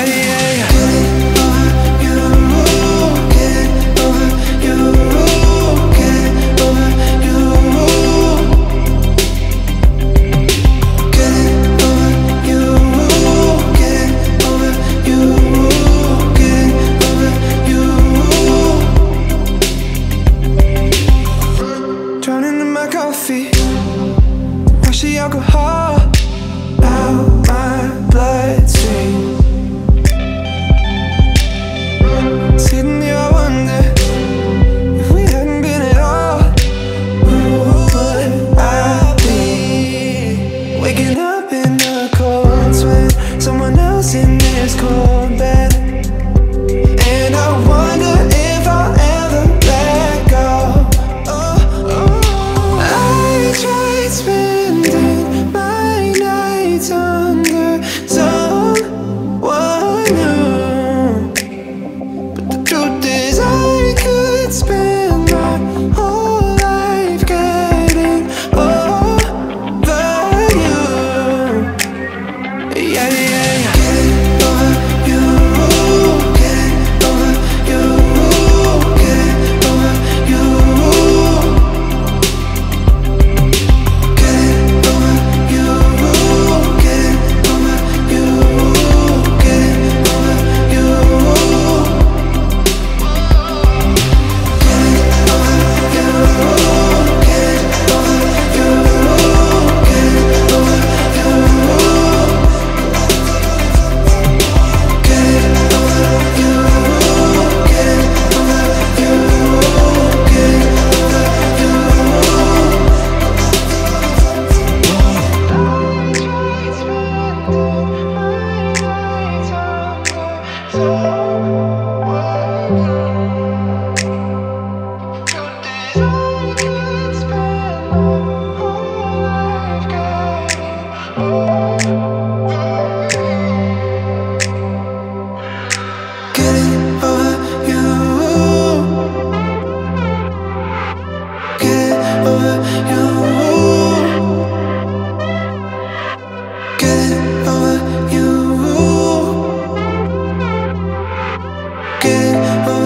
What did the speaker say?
Yeah, yeah, Getting over